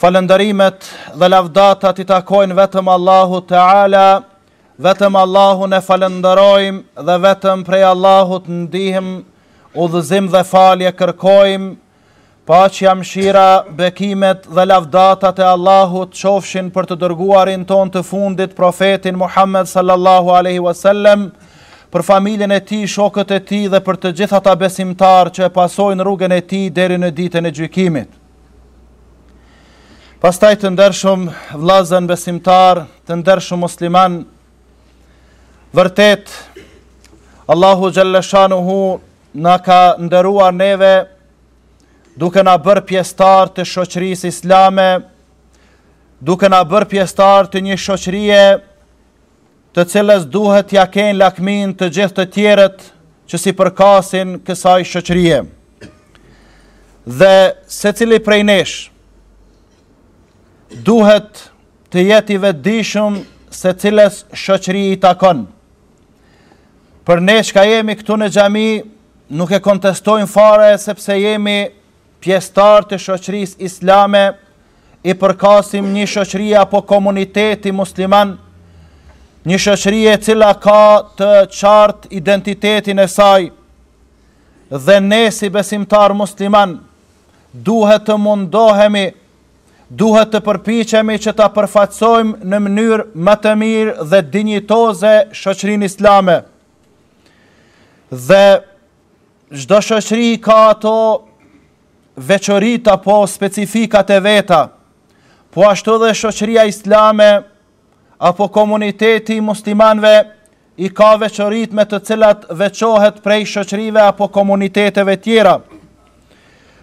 Falënderimet dhe lavdatat i takojnë vetëm Allahut teala, vetëm Allahun e falënderojmë dhe vetëm prej Allahut ndihmë, udhëzim dhe falje kërkojmë, paqja, mëshira, bekimet dhe lavdatat e Allahut qofshin për të dërguarin tonë të fundit, profetin Muhammed sallallahu aleyhi wasallem, për familjen e tij, shokët e tij dhe për të gjithë ata besimtarë që e pasojnë rrugën e tij deri në ditën e gjykimit. Pastaj të ndershëm vllazën besimtarë, të ndershëm muslimanë, vërtet, Allahu xhelleshanuhu na ka nderuar neve duke na bërë pjesëtarë të shoqërisë islame, duke na bërë pjesëtarë të një shoqërie të cilës duhet t'ia kenë lakminë të gjithë të tjerët që s'i përkasin kësaj shoqërie. Dhe secili prej nesh duhet të jetë i vetëdijshëm se cilës shoqëri i takon. Për nesh ka jemi këtu në xhami, nuk e kontestojmë fare sepse jemi pjesëtarë të shoqërisë islame, i përkasim një shoqëri apo komuniteti musliman, një shoqëri e cila ka të qartë identitetin e saj, dhe ne si besimtarë muslimanë, duhet të mundohemi, duhet të përpiqemi që ta përfaqësojmë në mënyrë më të mirë dhe dinjitoze shoqërinë islame. Dhe Çdo shoqëri i ka ato veçoritë apo specifikat e veta, po ashtu edhe shoqëria islame apo komuniteti i muslimanëve i ka veçoritë me të cilat veçohet prej shoqërive apo komuniteteve tjera.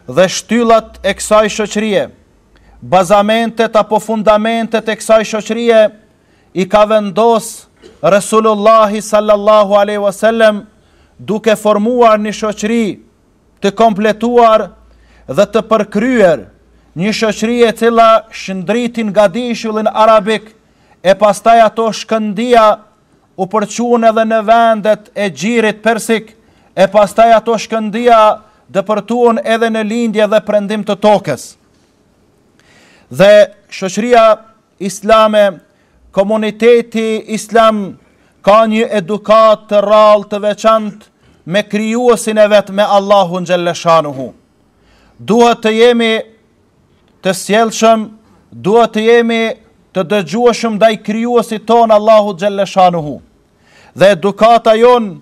Dhe shtyllat e kësaj shoqërie, bazamentet apo fundamentet e kësaj shoqërie i ka vendos Resulullahi sallallahu alaihi wasallam duke formuar një shoqëri të kompletuar dhe të përkryer, një shoqëri e cila shndriti Gadishullin arabik e pastaj ato shkëndija u përçun edhe në vendet e gjirit persik e pastaj ato shkëndija depërtuan edhe në lindje dhe prendim të tokës. Dhe shoqëria Islame, komuniteti islam ka një edukatë të rrallë të veçantë me Krijuesin e vet me Allahun xhelleshanuhu. Duhet të jemi të sjellshëm, duhet të jemi të dëgjueshëm ndaj Krijuesit tonë Allahut xhelleshanuhu. Dhe edukata jonë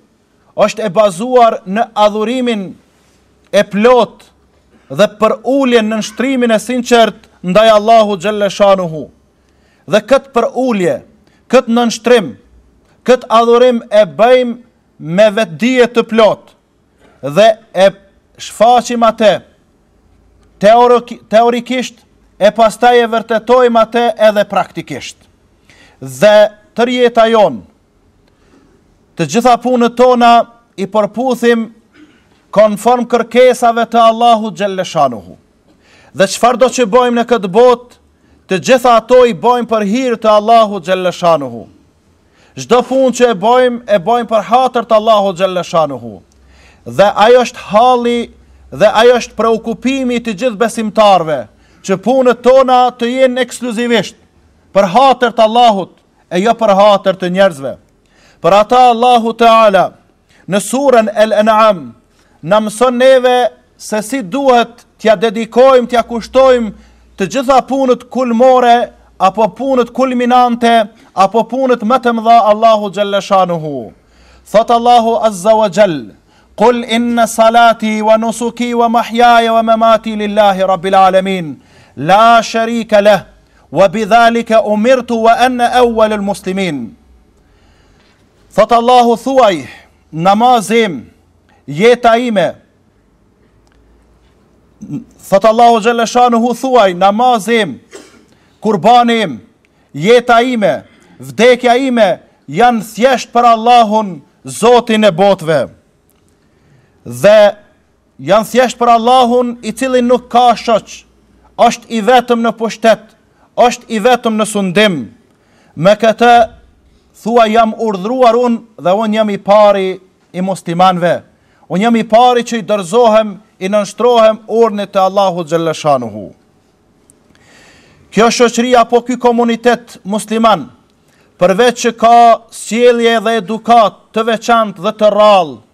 është e bazuar në adhurimin e plotë dhe përuljen nënshtrimin e sinqert ndaj Allahu xhelleshanuhu. Dhe këtë përulje, këtë nënshtrim, këtë adhurim e bëjmë me vetëdije të plotë dhe e shfaqim atë teorikisht e pastaj e vërtetojmë atë edhe praktikisht. Dhe tërë jeta jonë, Të gjitha punët tona i përputhim konform kërkesave të Allahut xhelleshanuhu. Dhe çfarëdo që bojmë në këtë botë, të gjitha ato i bojmë për hir të Allahut xhelleshanuhu. Çdo punë që e bojmë, e bojmë për hatër të Allahut xhelleshanuhu. Dhe ai është halli dhe ai është preokupimi i të gjithë besimtarëve, që punët tona të jenë ekskluzivisht për hatër të Allahut e jo për hatër të njerëzve. Për ata Allahu Teala në suren El Enam na mëson neve se si duhet t'ia dedikojmë, t'ia kushtojmë të gjitha punët kulmore apo punët kulminante apo punët më të mëdha Allahu xhelleshanuhu. Thotë Allahu Azza wa xhel, Kul inna salati wa nusuki wa mahjaja wa memati lillahi rabbil alemin, la sharika leh, Wa bi dhalika umirtu wa ana awwal al muslimin. Thotë Allahu thuaj namazi im jeta ime. Thotë Allahu xhelleshanuhu thuaj namazi im kurbani im jeta ime vdekja ime janë thjesht për Allahun Zotin e botëve. Dhe Janë thjesht për Allahun i cili nuk ka shoq, është i vetëm në pushtet, është i vetëm në sundim. Me këtë thuaj jam urdhëruar unë dhe unë jam i pari i muslimanëve. Unë jam i pari që i dorëzohem, i nënshtrohem urdhrit të Allahut xhelleshanuhu. Kjo shoqëri apo ky komunitet musliman përveç që ka sjellje dhe edukatë të veçantë dhe të rrallë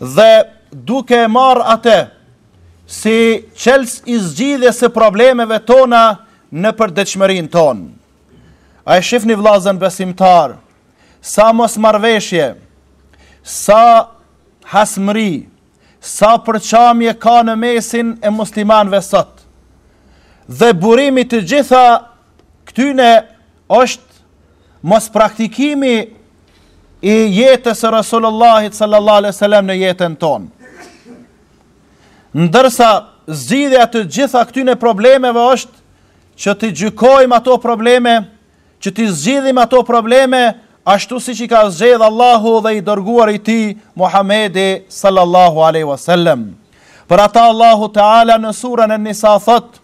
Dhe duke e marrë atë si çelës i zgjidhjes së problemeve tona në përditshmërinë tonë. A e shifni vllazën besimtarë, sa mosmarrëveshje, sa hasmëri, sa përçamje ka në mesin e muslimanve sot. Dhe burimi i të gjitha këtyne është mospraktikimi i jetës së Rasulullahit sallallahu alaihi wasallam në jetën tonë. Ndërsa zgjidhja të gjitha këtyre problemeve është që t'i gjykojmë ato probleme, që t'i zgjidhim ato probleme ashtu siç i ka zgjedh Allahu dhe i dërguar i tij Muhamedi sallallahu alaihi wasallam. Për ata Allahu Teala në suren An-Nisa thotë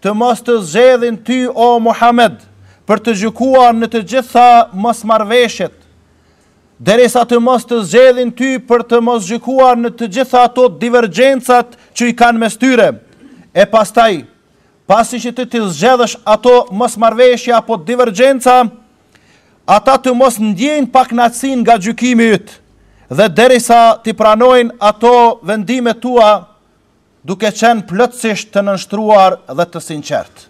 Të mos të zgjedhin ty o Muhamed për të gjykuar në të gjitha mosmarrëveshjet, derisa të mos të zgjedhin ty për të mos gjykuar në të gjitha ato divergjencat që i kanë mes tyre. E pastaj, pasi që ti t'i zgjedhësh ato mosmarrëveshje apo divergjenca, ata të mos ndjejnë paknaqësi nga gjykimi yt, dhe derisa t'i pranojnë ato vendimet tua, duke qenë plotësisht të nënshtruar dhe të sinqertë.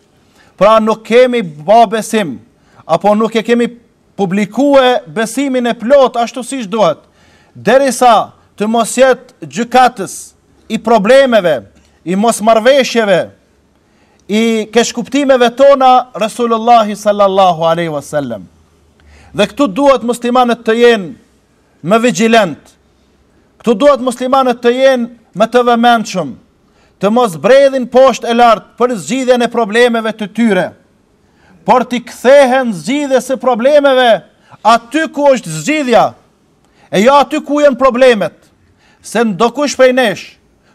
Pra nuk kemi ba besim, apo nuk e kemi publikue besimin e plotë ashtu siç duhet, derisa të mos jetë gjykatës i problemeve, i mosmarrëveshjeve, i keqkuptimeve tona Resulullahi sallallahu aleyhi wasallam. Dhe këtu duhet muslimanët të jenë më vigjilentë. Këtu duhet muslimanët të jenë më të vëmendshëm, të mos bredhin poshtë e lart për zgjidhjen e problemeve të tyre, por t'i kthehen zgjidhjes së problemeve aty ku është zgjidhja, e jo aty ku janë problemet. Se ndokush prej nesh,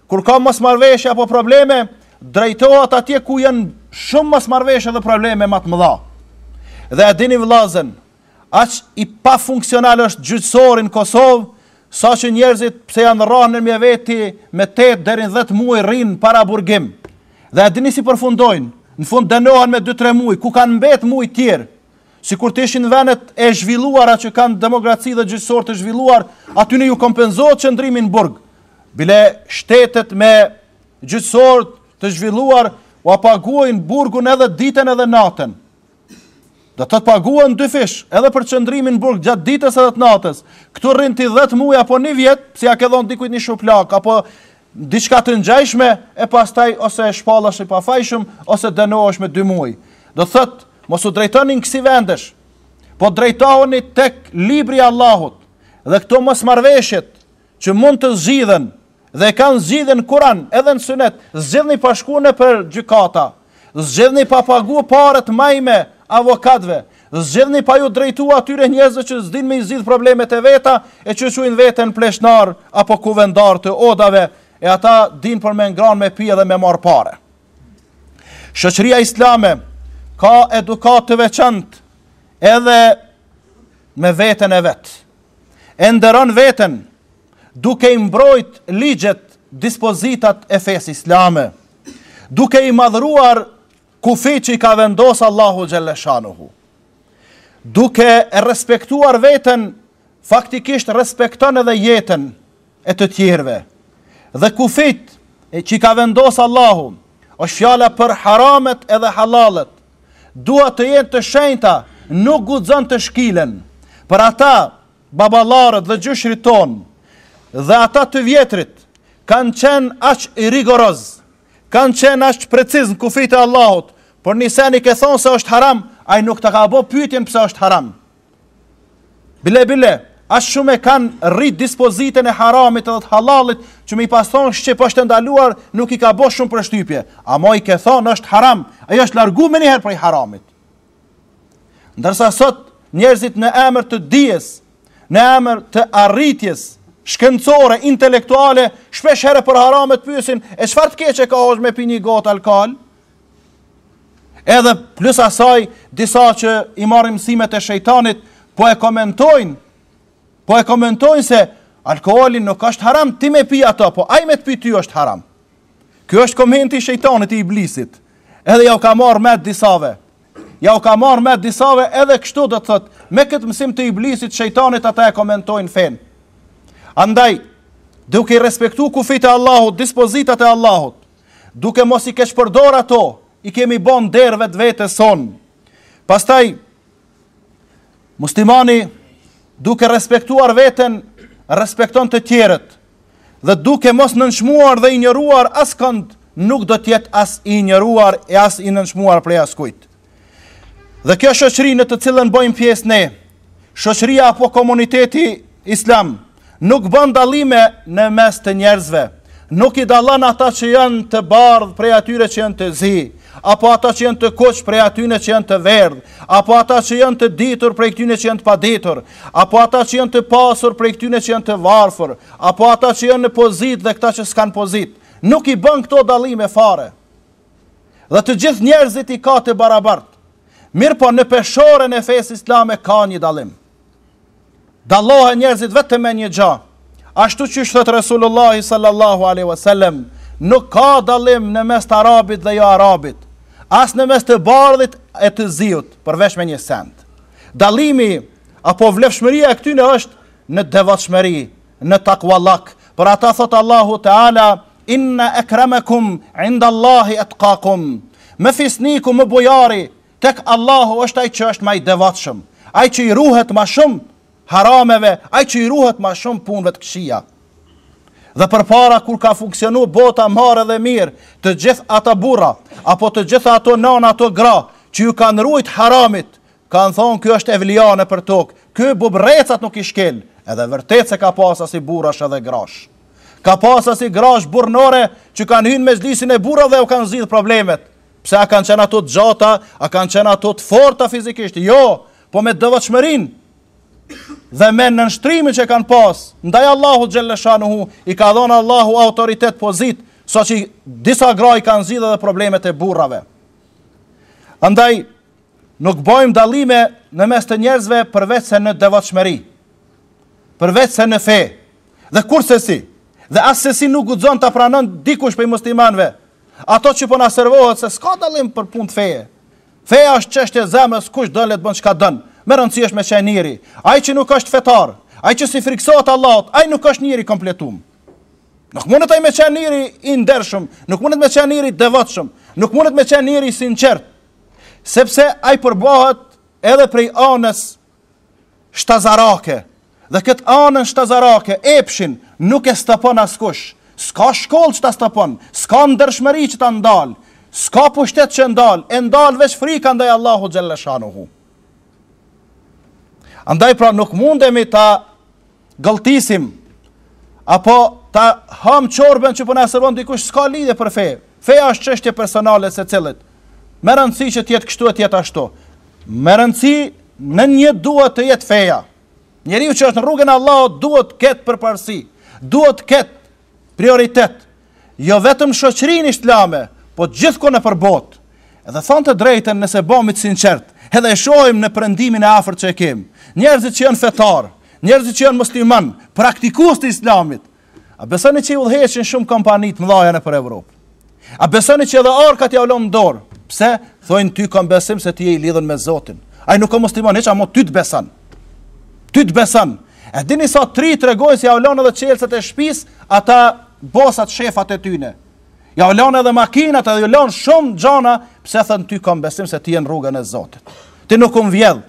kur ka mosmarrëveshje apo probleme, drejtohet atje ku janë shumë mosmarrëveshje dhe probleme ma të mëdha. Dhe a dini vllazën, Aq i pafunksional është gjyqësori në Kosovë, saqë njerëzit pse janë rrahë nërmjet veti me tetë deri në dhjetë muaj rrinë paraburgim. Dhe e dini si përfundojnë, në fund dënohen me dy tre muaj, ku kanë mbet muajt tjerë, sikur të ishin venet e zhvilluara që kanë demokraci dhe gjyqësor të zhvilluar, atyne ju kompenzohet qëndrimi në burg. Bile shtetet me gjyqësor të zhvilluar, ua paguajnë burgun edhe ditën edhe natën. Domethënë paguan dyfish, edhe për qëndrimin në burg gjatë ditës edhe të natës. Këtu rrin ti 10 muaj apo 1 vjet, pse ja ke dhon dikujt një shuplakë apo diçka të ngjashme e pastaj ose shpallesh i pafajshëm ose dënohesh me 2 muaj. Do të thotë, mos u drejtoni në kësi vendesh. Po drejtohuni tek libri i Allahut. Dhe këto mosmarrëveshjet që mund të zgjidhen Dhe kanë zgjidhje në Kuran edhe në Sunet, zgjidhni pa shku nëpër gjykata, zgjidhni pa pagu pare të majme avokatëve, zgjidhni pa ju drejtu atyre njerëzve që s'dinë me i zgjidh problemet e veta e që e qujn veten pleshnarë apo kuvendarë të odave e ata dinë për me ngranë me pi edhe me marr pare. Shoqëria islame ka edukatë të veçantë edhe me veten e vet. E nderon veten duke i mbrojt ligjet, dispozitat e fesë islame, duke i madhëruar kufijt që i ka vendos Allahu Xhelleshanuhu, duke e respektuar veten, faktikisht respekton edhe jetën e të tjerëve, dhe kufijt që i ka vendos Allahu, është fjala për haramet edhe hallallet, duhet të jenë të shenjta, nuk guxon të shkelen, për ata Baballarët dhe gjyshërit tonë dhe ata të vjetrit kanë qenë aq rigorozë, kanë qenë aq precizë në kufijtë e Allahut, por nëse i ke thonë se është haram, ai nuk ta ka bo pyetjen pse është haram. Bile, bile, aq shumë e kanë rrit dispozitën e haramit edhe të hallallit, që me i pas thonë shqip është ndaluar, nuk i ka bo shumë përshtypje. Ama i ke thonë është haram, ai është largu menjëherë prej haramit. Ndërsa sot njerëzit në emër të dijes, në emër të arritjes shkencore, intelektuale, shpeshherë për harame të pyesin, e çfarë të keqe ka hoxhë me pi ni gotë alkool? Edhe plus asaj disa që i marrin mësimet e shejtanit po e komentojnë po e komentojnë se alkooli nuk është haram ti me pi ato, po ai me të pi ty është haram. Ky është komenti i shejtanit i iblisit. Edhe ja u ka marrë mendtë disave. Ja u ka marrë mendtë disave edhe kështu do të thotë, me këtë mësim të iblisit shejtanit ata e komentojnë fenë. Andaj duke i respektu kufijt e Allahut, dispozitat e Allahut, duke mos i keqpërdor ato, i kemi bo nder vetvetes sonë. Pastaj, Muslimani duke respektuar veten, respekton të tjerët dhe duke mos nënçmuar dhe injoruar askënd, nuk do të jetë as i injoruar e as i nënçmuar prej askujt. Dhe kjo shoqëri në të cilën bëjmë pjesë ne, shoqëria apo komuniteti islam, Nuk bën dallime në mes të njerëzve. Nuk i dallon ata që janë të bardhë prej atyre që janë të zi, apo ata që janë të kuq prej atyre që janë të verdhë, apo ata që janë të ditur prej këtyre që janë të paditur, apo ata që janë të pasur prej këtyre që janë të varfër, apo ata që janë në pozitë dhe këta që s'kanë pozitë. Nuk i bën këto dallime fare. Dhe të gjithë njerëzit i ka të barabartë. Mirëpo në peshoren e fesë islame ka një dallim. Dallohen njerëzit vetëm me një gja, ashtu qysh thotë Resulullahi sallallahu alejhi ve sellem, nuk ka dallim në mes të arabit dhe jo arabit, as në mes të bardhit e të ziut, përveç me një send. Dallimi apo vlefshmëria e këtyre është në devotshmëri, në takuallak. Për ata thotë Allahu Teala, inna akramakum indallahi atqakum. Më fisniku, më bujari, Tek Allahu është ai që është ma i devotshëm, ai që i ruhet ma shumë harameve, ai që i ruhet ma shumë punëve të këqija. Dhe përpara kur ka funksionu bota marë dhe mirë, të gjithë ata burra apo të gjitha ato nana ato gra që ju kanë ruajt haramit, kanë thonë ky është evliane për tokë, ky bubrecat nuk i shkel, edhe vërtet se ka pas asi burrash edhe grash. Ka pas asi grash burrnore që kanë hy në mexhlisin e burrave dhe u kanë zgjidh problemet. Pse a kanë qenë ato të gjata, a kanë qenë ato të forta fizikisht? Jo, po me devotshmërinë dhe me nënshtrimin që e kanë pas, ndaj Allahu xhelleshanuhu, i ka dhonë Allahu autoritet pozitë, saqë disa gra i kanë zgjidh edhe problemet e burrave. Andaj, nuk bojmë dallime në mes të njerëzve përveç se në devotshmëri, përveç se në fe, dhe kursesi, dhe assesi nuk guxon ta pranon dikush prej muslimanve, Ato që po na servohet se s'ka dallim për punë të feje. Feja është çështje e zemrës, kush don le të bon çka don. Me rëndësi është me qenë njeri. Ai që nuk është fetar, ai që s'i frikësohet Allahut, ai nuk është njeri kompletum. Nuk mundet ai me qenë njeri i ndershëm, nuk mundet me qenë njeri i devotshëm, nuk mundet me qenë njeri i sinqertë. Sepse ai përbahet edhe prej anës shtazarake dhe këtë anën shtazarake, epshin, nuk e stopon askush. S'ka shkollë që ta stopon, s'ka ndershmëri që ta ndal, s'ka pushtet që e ndal, e ndal veç frika ndaj Allahut xhalleshanuhu. Andaj pra nuk mundemi ta gëlltisim apo ta ham çorben që po na servon dikush s'ka lidhje për fe. Feja është çështje personale e secilit. Me rëndësi që të jetë kështu e të jetë ashtu. Me rëndësi në një duhet të jetë feja. Njeriu që është në rrugën e Allahut duhet të ketë përparësi. Duhet të ketë prioritet jo vetëm n'shoqërinë islame, po gjithkun nëpër botë. Edhe thonë të drejtën nëse bohmi të sinqertë, edhe e shohim në perëndimin e afërt që e kemi. Njerëzit që janë fetarë, njerëzit që janë muslimanë, praktikues të Islamit, a besoni që i udhëheqin shumë kompani të mëdha nëpër Evropë? A besoni që edhe arkat jau lon n'dorë? Pse? Thojnë ty t' kam besim se ti je i lidhur me Zotin. Ai nuk ka musliman hiç, ama ty të beson. Ty të beson. E dini sa herë tregojnë se jau lon edhe çelsat e shpisë, ata bosat shefat e tyne. Jau lon edhe makinat, edhe u lon shumë gjana, pse thon ty t'kam besim se ti je në rrugën e Zotit. Ti nuk um vjedh,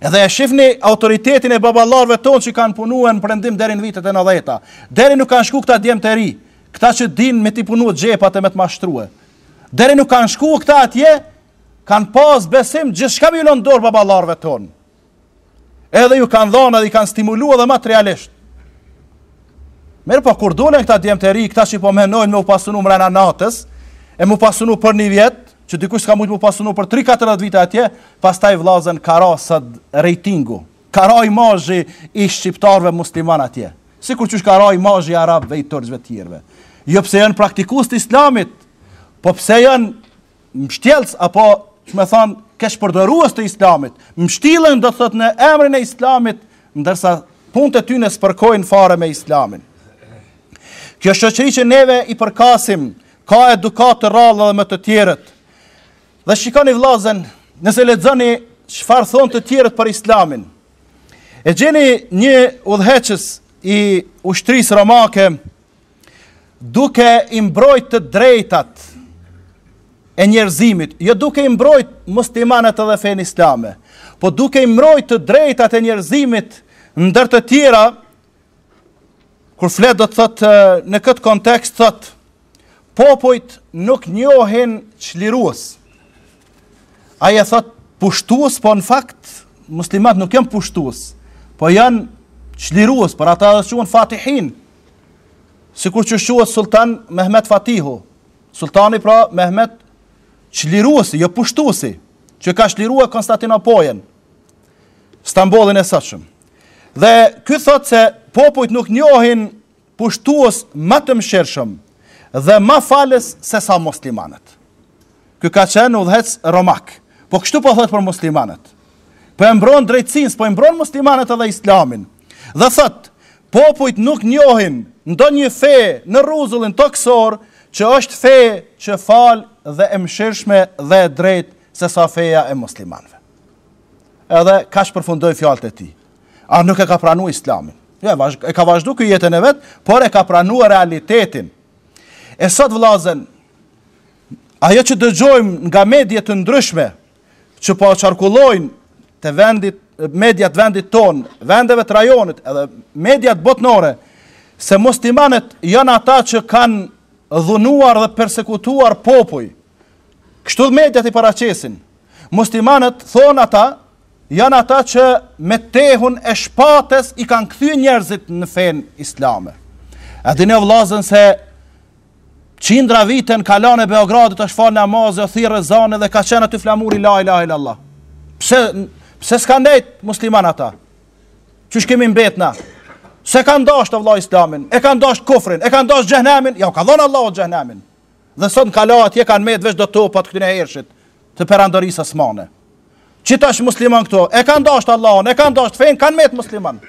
Edhe e shifni autoritetin e baballarve tonë që kanë punue në prendim deri në vitet e nandhjeta. Deri nuk kanë shku këta djemtë e ri, këta që din me t'i punue xhepat e me të mashtrue. Deri nuk kanë shku këta atje, kanë pas besim gjithçka me ju lën n'dorë baballarve tonë. Edhe ju kanë dhon edhe i kanë stimulu edhe materialisht. Mirëpo, kur dolën këta djemtë e ri, këta që po menojnë me u pasunu mrena natës, e m'u pasunu për një vjet, që dikush s'ka mujtë m'u pasunu për 30-40 vite atje, pastaj vllazën ka ra sot rejtingu, ka ra imazhi i shqiptarve musliman atje, sikur qysh ka ra imazhi i arabve, i turqve, tjerve. Jo pse janë praktikues të islamit, po pse janë mështjellës, apo me thonë, keqpërdorues të islamit, mështillen do të thot në emrin e islamit, ndërsa punët e tyne s'përkojnë fare me islamin. Kjo shoqëri që neve i përkasim, ka edukatë të rrallë edhe me të tjerët. Dhe shikoni vllazën, nëse lexoni çfarë thonë të tjerët për Islamin. E gjeni një udhëheqës i ushtrisë romake duke i mbrojt të drejtat e njerëzimit, jo duke i mbrojt muslimanët edhe fenë islame, po duke i mbrojt të drejtat e njerëzimit ndër të tjera, Kur flet do të thot në këtë kontekst thot popujt nuk njohin çlirues. Ai e thot pushtues, po në fakt muslimanët nuk janë pushtues, po janë çlirues, por ata quhen Fatihin. Sikur që quhet Sultan Mehmet Fatihu, sultani pra Mehmet çliruesi, jo pushtuesi, që ka çliruar Konstantinopojën. Stambollin e sotshëm. Dhe ky thotë se popujt nuk njohin pushtues ma të mëshirshëm dhe ma falës sesa muslimanët. Ky ka qenë udhëheqës romak. Po kështu po thotë për muslimanët. Po e mbron drejtësinë, s'po i mbron muslimanët edhe islamin. Dhe thotë, popujt nuk njohin ndonjë fe në rruzullin tokësor që është fe që fal dhe e mëshirshme dhe e drejtë sesa feja e muslimanëve. Edhe kaq përfundoi fjalët e tij. A nuk e ka pranu Islamin? Jo, e, vazh, e ka vazhdu ky jetën e vet, por e ka pranuar realitetin. E sot vllazën, ajo që dëgjojmë nga media të ndryshme që po qarkullojnë të vendit mediat e vendit tonë, vendeve të rajonit, edhe mediat botnore, se muslimanët janë ata që kanë dhunuar dhe persekutuar popuj. Kështu dhe mediat i paraqesin, Muslimanët, thonë ata, janë ata që me tehun e shpates i kanë kthy njerëzit në fenë islame. E dine vlazën se qindra vite n'kala n'Beograd është falë namazi, o thirrë ezani dhe ka qenë aty flamuri la ilahe illallah. Pse, pse s'kan nejt musliman ata? Qysh kemi mbet na? S'e kanë dasht o vlla islamin, e kanë dasht kufrin, e kanë dasht xhehnemin, ja u ka dhonë Allahu xhehnemin. dhe sot në kala atje kanë metë veç do topa t'ktyne herëve të perandorisë osmane. Qita musliman këto, e kanë dasht Allahun, e kanë dasht fenë, kanë metë musliman.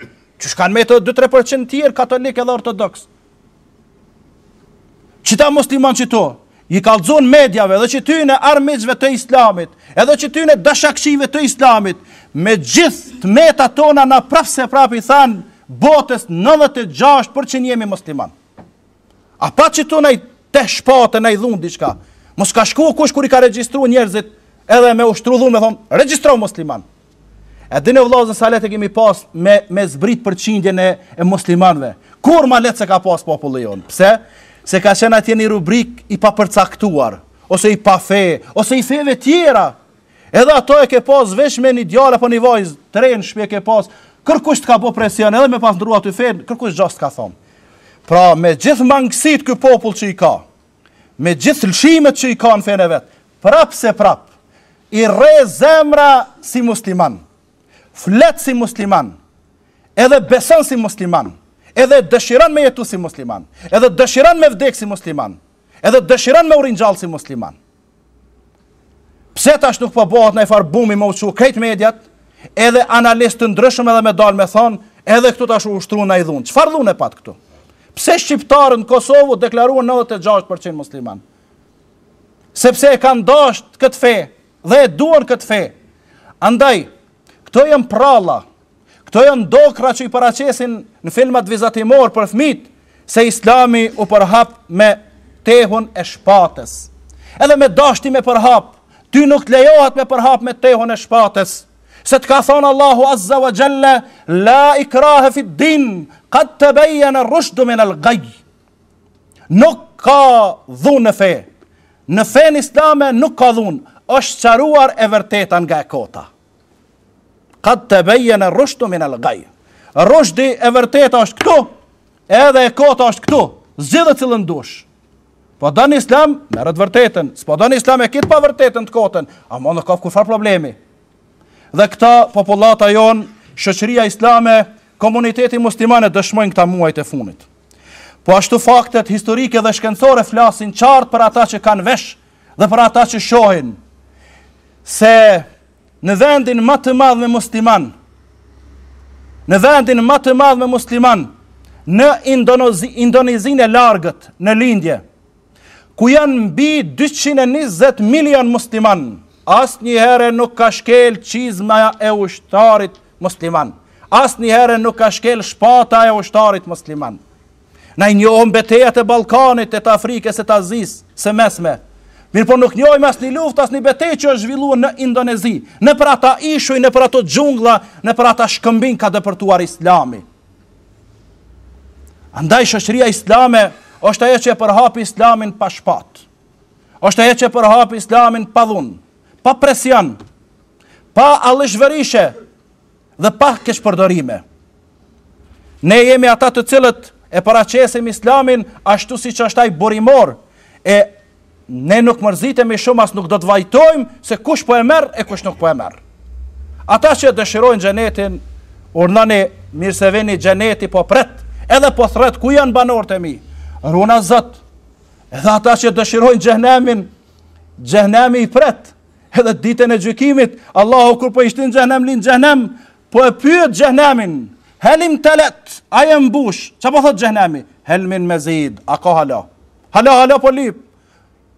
Qysh kanë metë 2-3% tjerë katolik edhe ortodoks. Qita musliman qito, i kallzun mediave dhe qëtyne armiqve të islamit, edhe qëtyne dashakqive të islamit, me gjithë të metat tona ne prapë se prapë i thamë botës 96% jemi musliman. A pat qëtu naj teh shpate, naj dhunë, diçka. Mos ka shku kush kur i ka regjistru njerëzit edhe me ushtru dhunë, me thonë, regjistro musliman. E dine vlazën sa lehtë e kemi pas me, me zbrit përqindjen e, e muslimanve. Kur ma lehtë s'e ka pas populli jonë? Pse? Se ka qenë atje një rubrikë i papërcaktuar, ose i pafe, ose i feve tjera. Edhe ato e ke pas veç me një djalë apo një vajzë, të re n'shpi e ke pas, kërkush s't'ka bo presion edhe me pas ndrru ti fenë, kërkush gja s't'ka thonë. Pra me gjithë mangësitë ky popull që i ka, me gjithë lëshimet që i ka në fenë e vet, prapë se prapë, i rreh zemra si musliman, flet si musliman, edhe beson si musliman, edhe dëshiron me jetu si musliman, edhe dëshiron me vdek si musliman, edhe dëshiron me u ringjall si musliman. Pse tash nuk po bëhet naj farë bumi me u çu krejt mediat, edhe analistë të ndryshëm edhe me dalë me thonë, edhe këtu tash u ushtru naj dhunë. Çfarë dhune pat këtu? Pse shqiptarët n'Kosovë u deklaruan 96% musliman? Sepse e kanë dasht këtë fe dhe e duan këtë fe. Andaj, këto janë prralla Këto janë dokra që i paraqesin në filmat vizatimorë për fëmijët, se islami u përhap me tehun e shpatës. Edhe me dasht ti me përhap, ty nuk të lejohet me përhap me tehun e shpatës. Se të ka thonë Allahu Azze ve Xhel-le, la ikrahe fid-din, kad tebejjene rrushdu minel gajj. Nuk ka dhunë në fe. Në fenë islame nuk ka dhunë, është sqaruar e vërteta nga e kota. Qad tabayyana ar-rushdu min al-ghayy. Rrushdi e vërteta është këtu, edhe e kota është këtu. Zgjidhe cilën dush. Po don Islam, merre të vërtetën. S'po don Islam e ki t'pavërtetën të kotën. A mund të ka kurrfarë problemi? Dhe këta popullata jonë, shoqëria islame, komuniteti musliman e dëshmoi n' këta muajt e fundit. Po ashtu faktet historike dhe shkencore flasin qartë për ata që kanë vesh Dhe për ata që shohin se në vendin më të madh me musliman, në vendin më të madh me musliman, në Indonezi, Indonezinë e largët, në lindje, ku janë mbi 220 milion musliman, asnjëherë nuk ka shkel çizma e ushtarit musliman, asnjëherë nuk ka shkel shpata e ushtarit musliman, Na i njohim betejat e Ballkanit, e të Afrikës, e të Azisë së Mesme. Mirëpo nuk njohim asnjë luftë, asnjë betejë që është zhvilluar në Indonezi. Nëpër ata ishuj, nëpër ato xhungla, nëpër ata shkëmbinj ka depërtuar islami. Andaj shoqëria islame është ajo që e përhapi islamin pa shpatë. është ajo që e përhapi islamin pa dhunë, pa presion, pa allishverishe, dhe pa keqpërdorime. Ne jemi ata të cilët e paraqesim islamin ashtu siç është ai burimor, e ne nuk mërzitemi shumë as nuk do të vajtojmë se kush po e merr e kush nuk po e merr. Ata që e dëshirojnë xhenetin, urdhnoni mirë se vini xheneti po pret, edhe po thrret ku janë banorët e mi, runa Zot, edhe ata që e dëshirojnë xhehnemin, xhehnemi i pret, Edhe ditën e gjykimit, Allahu kur po i shtin në xhehnem, në xhehnem, po e pyet xhehnemin, Helimtele't, a je mbush, çfarë po thotë xhehnemi? Hel min mezid, a ka hala? Hala, hala po lyp.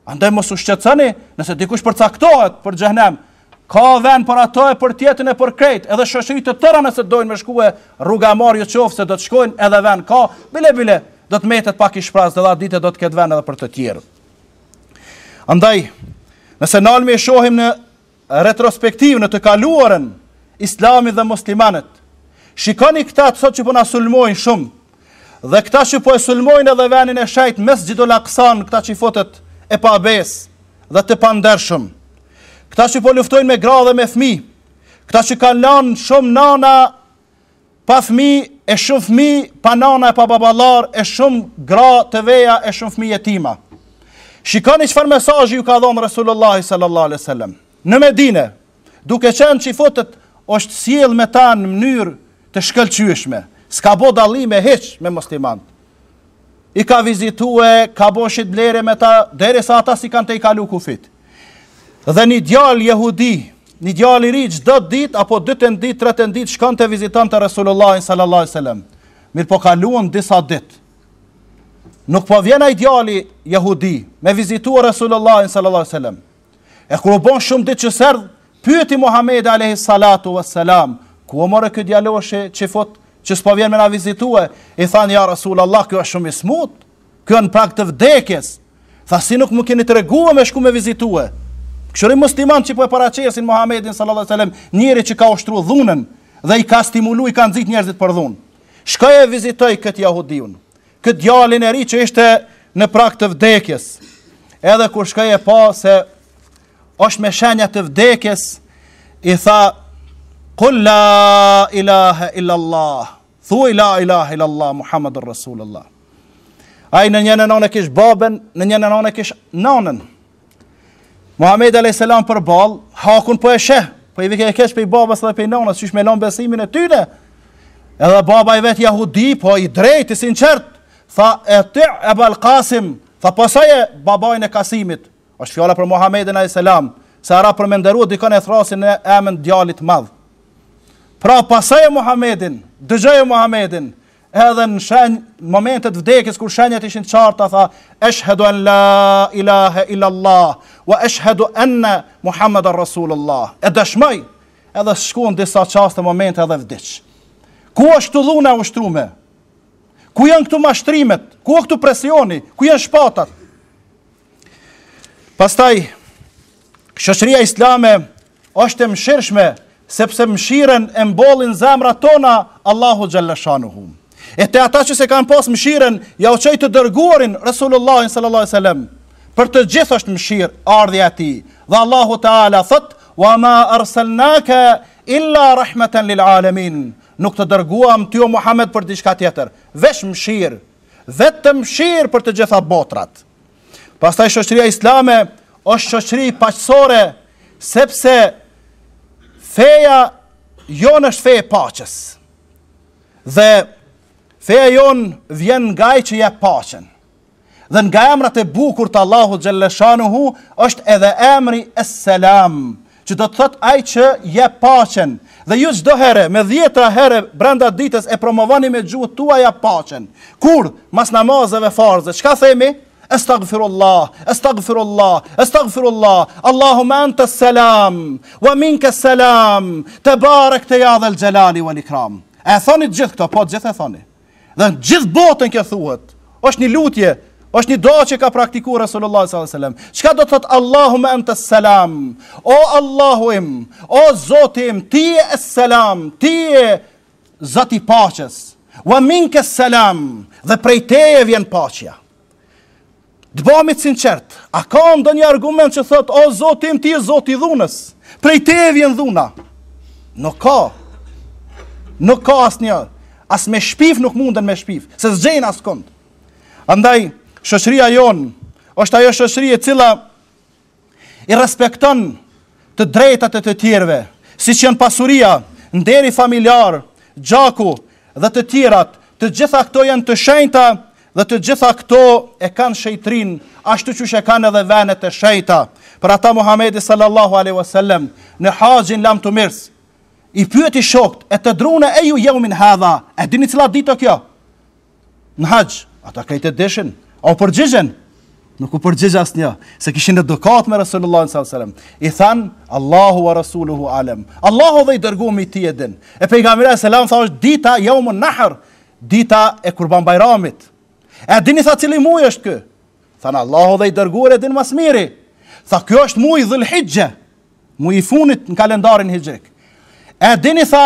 Andaj mos u shqetësoni, nëse dikush përcaktohet për xhehnem, ka ven për ata e për tjetrin e për krejt, edhe shoqëri të tëra nëse dojnë me shkue rruga marë ju qoftë, se do të shkojnë edhe ven ka, bile bile, do të mbetet pak i shprazt edhe dita do të ketë ven edhe për të tjerë. Andaj, nëse nalmi e shohim në retrospektivë në të kaluarën, islami dhe muslimanët, shikoni këta sot që po na sulmojnë shumë, dhe këta që po e sulmojnë edhe venin e shejt Mesxhidul Aksan, këta çifutët e pabesë dhe të pandershëm, këta që po luftojnë me gra dhe me fmi, këta që kanë lanë shumë nana pa fëmijë e shumë fëmijë pa nana e pa baballar e shumë gra të veja e shumë fëmijë jetima. Shikoni çfarë mesazhi ju ka dhënë Resulullah sallallahu alaihi wasallam. Në Medinë, duke qenë çifutët është sjell me ta në mënyrë të shkëlqyeshme, s'ka bo dallime hiç me muslimanët. i ka vizitue, ka bo shitblerje me ta, derisa ata s'i kanë tejkalu kufijtë. Dhe një djalë jehudi, një djalë i ri, çdo ditë, apo dytën ditë, tretën ditë, shkonte vizitonte Resulullahin sallallahu sallam. Mirëpo kaluan disa ditë. Nuk po vjen ai djali jehudi, me vizitue Resulullahin sallallahu sallam. E kur u bon shumë ditë që s'erdh, pyeti Muhamedi alayhi salatu wassalam, ku osht more ky djaloshi çifut që s'po vjen me na vizitue, i thanë ja Resulallah, ky është shumë i smutë, ky në prag të vdekjes, tha si nuk më keni tregue me shku me vizitue, kqyrni musliman që po e paraqesin Muhammedin sallallahu sallam, njeri që ka ushtru dhunën, dhe i ka stimulu, i ka nxit njerëzit për dhunë, shkoi e vizitoi këtë jahudiun, këtë djalin e ri që ishte në prag të vdekjes. Edhe kur shkoi e pa se është me shenja të vdekjes, i tha Kul la ilaha illa Allah. Thuaj la ilaha illa Allah Muhammedun Rasulullah. Ai në një anë e kish babën, në një anë e kish nënën. Muhammedi a.s. përballë, hakun po e sheh, po i vike keq prej babës dhe prej nonës, qysh me lon besimin e tyne. Edhe baba i vet jahudi, po i drejt, i sinqert, tha eti' ebal Kasim, tha pasoje babain e Kasimit, është fjala për Muhammedin a.s. Se arapt për me nderu, dikon e thrrasin n'emën djalit madh. Pra pasoje Muhammedin, dëgjoje Muhammedin, Edhe në shenj, në momentet vdekjes, kur shenjat ishin të qarta, tha, eshhedu en la ilahe illallah, wa eshhedu enne Muhammeden Rasulullah. E dëshmoi, edhe shkun disa çaste momente edhe vdiq. Ku është ktu dhuna e ushtrume? Ku janë këtu mashtrimet? Ku është këtu presioni? Ku janë shpatat? Pastaj, shoqëria islame, Është e mëshirshme, sepse mëshirën e mbolli n'zemrat tona Allahu xhalla shanuhu. Edhe ata që s'e kanë pas mëshirën, jau çoi të dërguarin Resulullahin sallallahu alaihi wasallam. Për të gjithë është mëshirë ardhja e tij. Dhe Allahu Teala thotë: "Wa ma arsalnaka illa rahmatan lil alamin." Nuk të dërguam ty o Muhammed për diçka tjetër, veç mëshirë, vetëm mëshirë për të gjitha botrat. Pastaj shoqëria islame është shoqëri paqësore, sepse feja jonë është fe e paqes. Dhe feja jonë vjen nga ai që jep paqen. Dhe nga emrat e bukur të Allahu xhelle shanuhu është edhe emri es selam, që do të thotë ai që jep paqen, dhe ju çdo herë me dhjetra herë brenda ditës e promovoni me gjuhët tuaja paqen. Kur mas namazeve farze, çka themi? Estagfirullah, estagfirullah, estagfirullah, Allahumme anta selam, wa minka selam, tebarekte ja dhel xhelali wal ikram. E thoni gjithë këto, po t'gjithë e thoni. Dhe në gjithë botën kjo thuhet. Është një lutje, është një dua që ka praktikuar Resulullah sallallahu alaihi wasallam. Çka do të thotë Allahumme anta selam? O Allahu im, o Zoti im, ti je es selam, ti je Zoti i paqes. Wa minka selam, dhe prej teje vjen paqja. Të bëhemi të sinqert, a ka ndonjë argument që thotë o Zoti im ti je Zoti i dhunës? Prej teje vjen dhuna. Nuk ka. Nuk ka asnjë. As me shpif nuk munden me shpif, se s'gjejnë askund. Andaj shoqëria jonë është ajo shoqëri e cila i respekton të drejtat e të tjerëve, siç janë pasuria, nderi familjar, gjaku dhe të tjerat, të gjitha këto janë të shenjta dhe të gjitha këto e kanë shenjtërinë, ashtu qysh e kanë edhe vendet e shenjta. Për ata Muhamedi sallallahu aleyhi wasallam, në haxhin lamtumirës, i pyeti shokët, etedrune ejju jeumin hadha, e dini cila ditë o kjo? në haxh, ata krejt e dishin, a u përgjigjen, nuk u përgjigj asnjë, se kishin edukatë me Rasulullah s.a.s. I thanë, Allahu ve Rasuluhu alem, Allahu dhe i dërguemi i tij e din, e pejgamberi a.s. tha është dita, jeumun nehër, dita e kurban bajramit, e dini tha cili muj është ky, thanë Allahu dhe i dërguari e din ma s'miri, tha ky është muji dhul hixhe, muji i funit në kalendarin hixhrik, e dini tha,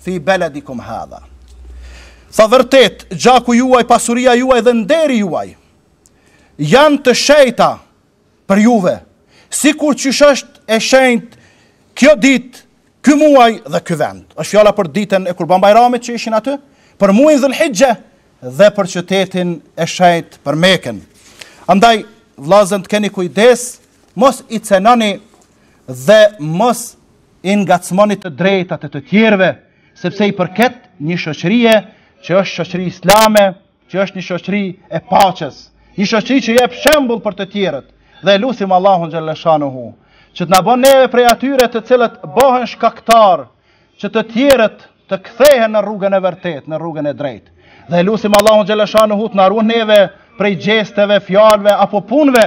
fi beledikum hadha. Tha vërtet, gjaku juaj, pasuria juaj dhe nderi juaj janë të shenjta për juve, sikur qysh është e shenjtë kjo ditë, ky muaj dhe ky vend. është fjala për ditën e kurban bajramit që ishin aty, për muajin dhul hixhe dhe për qytetin e shenjtë për Mekën. Andaj, vllazën të keni kujdes, mos i cenoni dhe mos i ngacmoni të drejtat e të tjerëve, sepse i përket një shoqërie që është shoqëri islame, që është një shoqëri e paqes, një shoqëri që jep shembull për të tjerët. Dhe e lusim Allahun xhelleshanuhu, që të na bën neve prej atyre të cilët bëhen shkaktar që të tjerët të kthehen në rrugën e vërtetë, në rrugën e drejtë. Dhe e lusim Allahun xhelleshanuhu të na ruan neve prej gjesteve, fjalëve apo punëve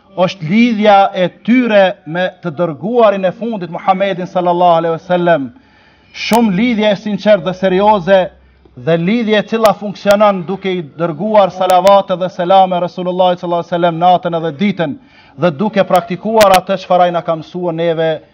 është lidhja e tyre me të dërguarin e fundit Muhammedin sallallahu alaihi wasallam. Shumë lidhje e sinqertë dhe serioze dhe lidhje e cila funksionon duke i dërguar salavate dhe selame Resulullah sallallahu alaihi wasallam natën edhe ditën dhe duke praktikuar atë çfarë ai na ka mësua neve